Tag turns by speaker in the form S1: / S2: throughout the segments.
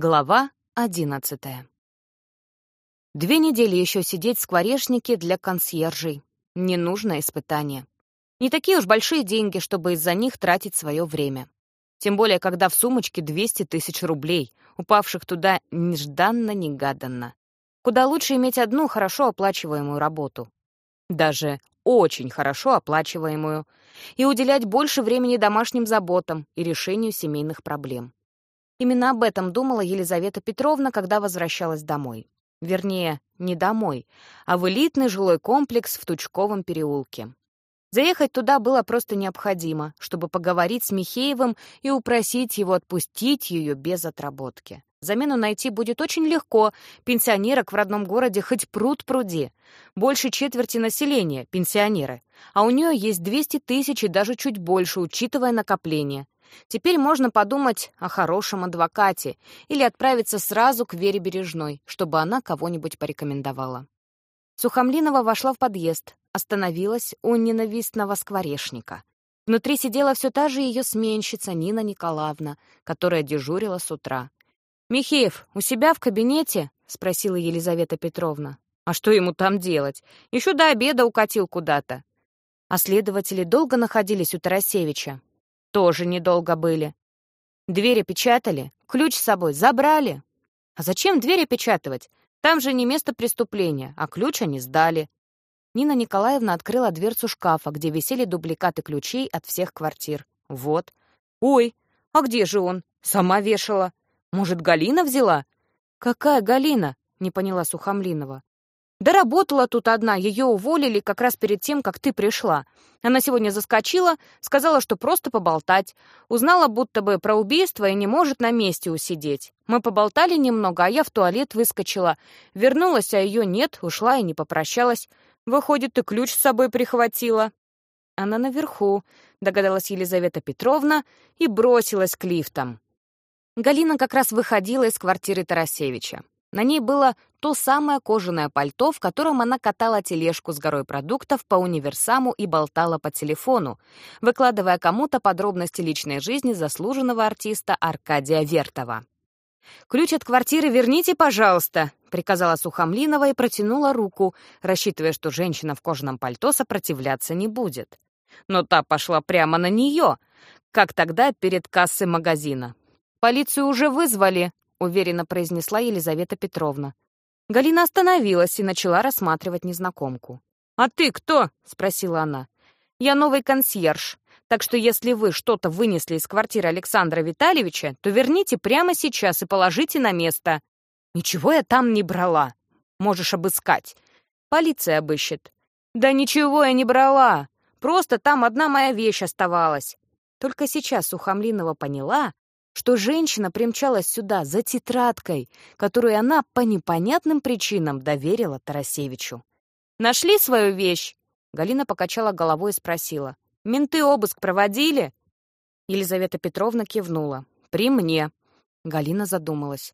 S1: Глава одиннадцатая. Две недели еще сидеть в скворечнике для консьержей. Ненужное испытание. Не такие уж большие деньги, чтобы из-за них тратить свое время. Тем более, когда в сумочке 200 тысяч рублей, упавших туда нежданно-негаданно. Куда лучше иметь одну хорошо оплачиваемую работу. Даже очень хорошо оплачиваемую. И уделять больше времени домашним заботам и решению семейных проблем. Именно об этом думала Елизавета Петровна, когда возвращалась домой. Вернее, не домой, а в элитный жилой комплекс в Тучковом переулке. Заехать туда было просто необходимо, чтобы поговорить с Михеевым и упросить его отпустить ее без отработки. Замену найти будет очень легко. Пенсионерок в родном городе хоть пруд пруди. Больше четверти населения — пенсионеры. А у нее есть 200 тысяч и даже чуть больше, учитывая накопление. Теперь можно подумать о хорошем адвокате или отправиться сразу к Вере Бережной, чтобы она кого-нибудь порекомендовала. Сухомлинова вошла в подъезд, остановилась у ненавистного скворечника. Внутри сидела все та же ее сменщица Нина Николаевна, которая дежурила с утра. «Михеев, у себя в кабинете?» — спросила Елизавета Петровна. «А что ему там делать? Еще до обеда укатил куда-то». А следователи долго находились у Тарасевича. Тоже недолго были. Двери печатали, ключ с собой забрали. А зачем двери печатывать? Там же не место преступления, а ключ они сдали. Нина Николаевна открыла дверцу шкафа, где висели дубликаты ключей от всех квартир. Вот. Ой, а где же он? Сама вешала. Может, Галина взяла? Какая Галина? Не поняла Сухомлинова. Да работала тут одна, ее уволили как раз перед тем, как ты пришла. Она сегодня заскочила, сказала, что просто поболтать. Узнала будто бы про убийство и не может на месте усидеть. Мы поболтали немного, а я в туалет выскочила. Вернулась, а ее нет, ушла и не попрощалась. Выходит, ты ключ с собой прихватила. Она наверху, догадалась Елизавета Петровна и бросилась к лифтам. Галина как раз выходила из квартиры Тарасевича. На ней было то самое кожаное пальто, в котором она катала тележку с горой продуктов по универсаму и болтала по телефону, выкладывая кому-то подробности личной жизни заслуженного артиста Аркадия Вертова. «Ключ от квартиры верните, пожалуйста», — приказала Сухомлинова и протянула руку, рассчитывая, что женщина в кожаном пальто сопротивляться не будет. Но та пошла прямо на нее, как тогда перед кассой магазина. «Полицию уже вызвали», — уверенно произнесла Елизавета Петровна. Галина остановилась и начала рассматривать незнакомку. «А ты кто?» — спросила она. «Я новый консьерж, так что если вы что-то вынесли из квартиры Александра Витальевича, то верните прямо сейчас и положите на место. Ничего я там не брала. Можешь обыскать. Полиция обыщет». «Да ничего я не брала. Просто там одна моя вещь оставалась». Только сейчас Сухомлинова поняла, что женщина примчалась сюда за тетрадкой, которую она по непонятным причинам доверила Тарасевичу. «Нашли свою вещь?» Галина покачала головой и спросила. «Менты обыск проводили?» Елизавета Петровна кивнула. «При мне». Галина задумалась.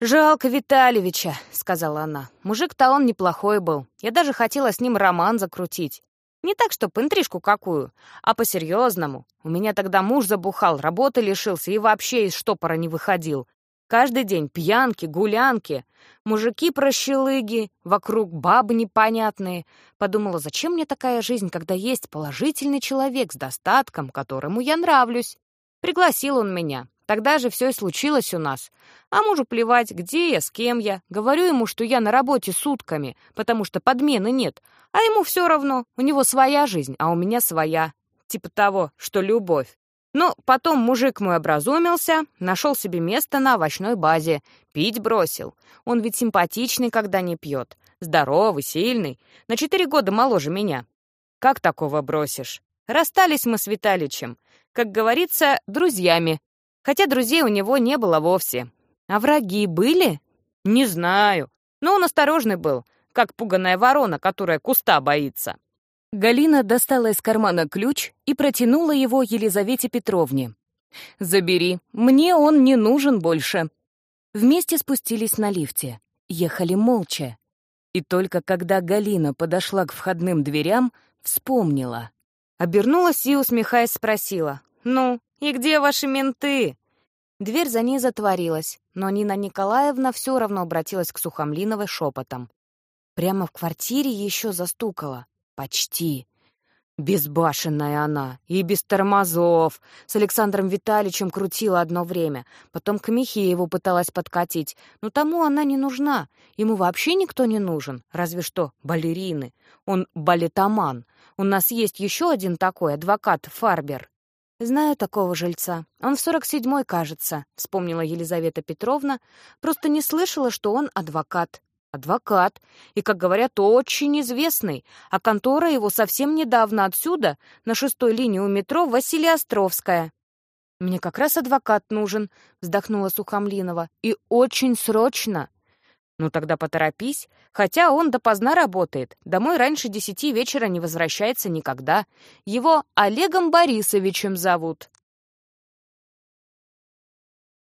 S1: «Жалко Витальевича», — сказала она. «Мужик-то он неплохой был. Я даже хотела с ним роман закрутить. Не так, чтоб интрижку какую, а по-серьезному. У меня тогда муж забухал, работы лишился и вообще из штопора не выходил. Каждый день пьянки, гулянки, мужики-прощелыги, вокруг бабы непонятные. Подумала, зачем мне такая жизнь, когда есть положительный человек с достатком, которому я нравлюсь. Пригласил он меня. Тогда же все и случилось у нас. А мужу плевать, где я, с кем я. Говорю ему, что я на работе сутками, потому что подмены нет. А ему все равно, у него своя жизнь, а у меня своя. Типа того, что любовь. Ну, потом мужик мой образумился, нашел себе место на овощной базе. Пить бросил. Он ведь симпатичный, когда не пьет. Здоровый, сильный. На четыре года моложе меня. Как такого бросишь? Расстались мы с Виталичем. Как говорится, друзьями. Хотя друзей у него не было вовсе. А враги были? Не знаю. Но он осторожный был как пуганая ворона, которая куста боится. Галина достала из кармана ключ и протянула его Елизавете Петровне. «Забери, мне он не нужен больше». Вместе спустились на лифте, ехали молча. И только когда Галина подошла к входным дверям, вспомнила. Обернулась и, усмехаясь, спросила. «Ну, и где ваши менты?» Дверь за ней затворилась, но Нина Николаевна все равно обратилась к Сухомлиновой шепотом. Прямо в квартире еще застукала. Почти. Безбашенная она, и без тормозов. С Александром Витальевичем крутила одно время. Потом к Михе его пыталась подкатить. Но тому она не нужна. Ему вообще никто не нужен. Разве что балерины. Он балетоман. У нас есть еще один такой, адвокат Фарбер. «Знаю такого жильца. Он в сорок седьмой, кажется», — вспомнила Елизавета Петровна. «Просто не слышала, что он адвокат». «Адвокат. И, как говорят, очень известный. А контора его совсем недавно отсюда, на шестой линии у метро Василиостровская». «Мне как раз адвокат нужен», — вздохнула Сухомлинова. «И очень срочно». «Ну тогда поторопись. Хотя он допоздна работает. Домой раньше десяти вечера не возвращается никогда. Его Олегом Борисовичем зовут».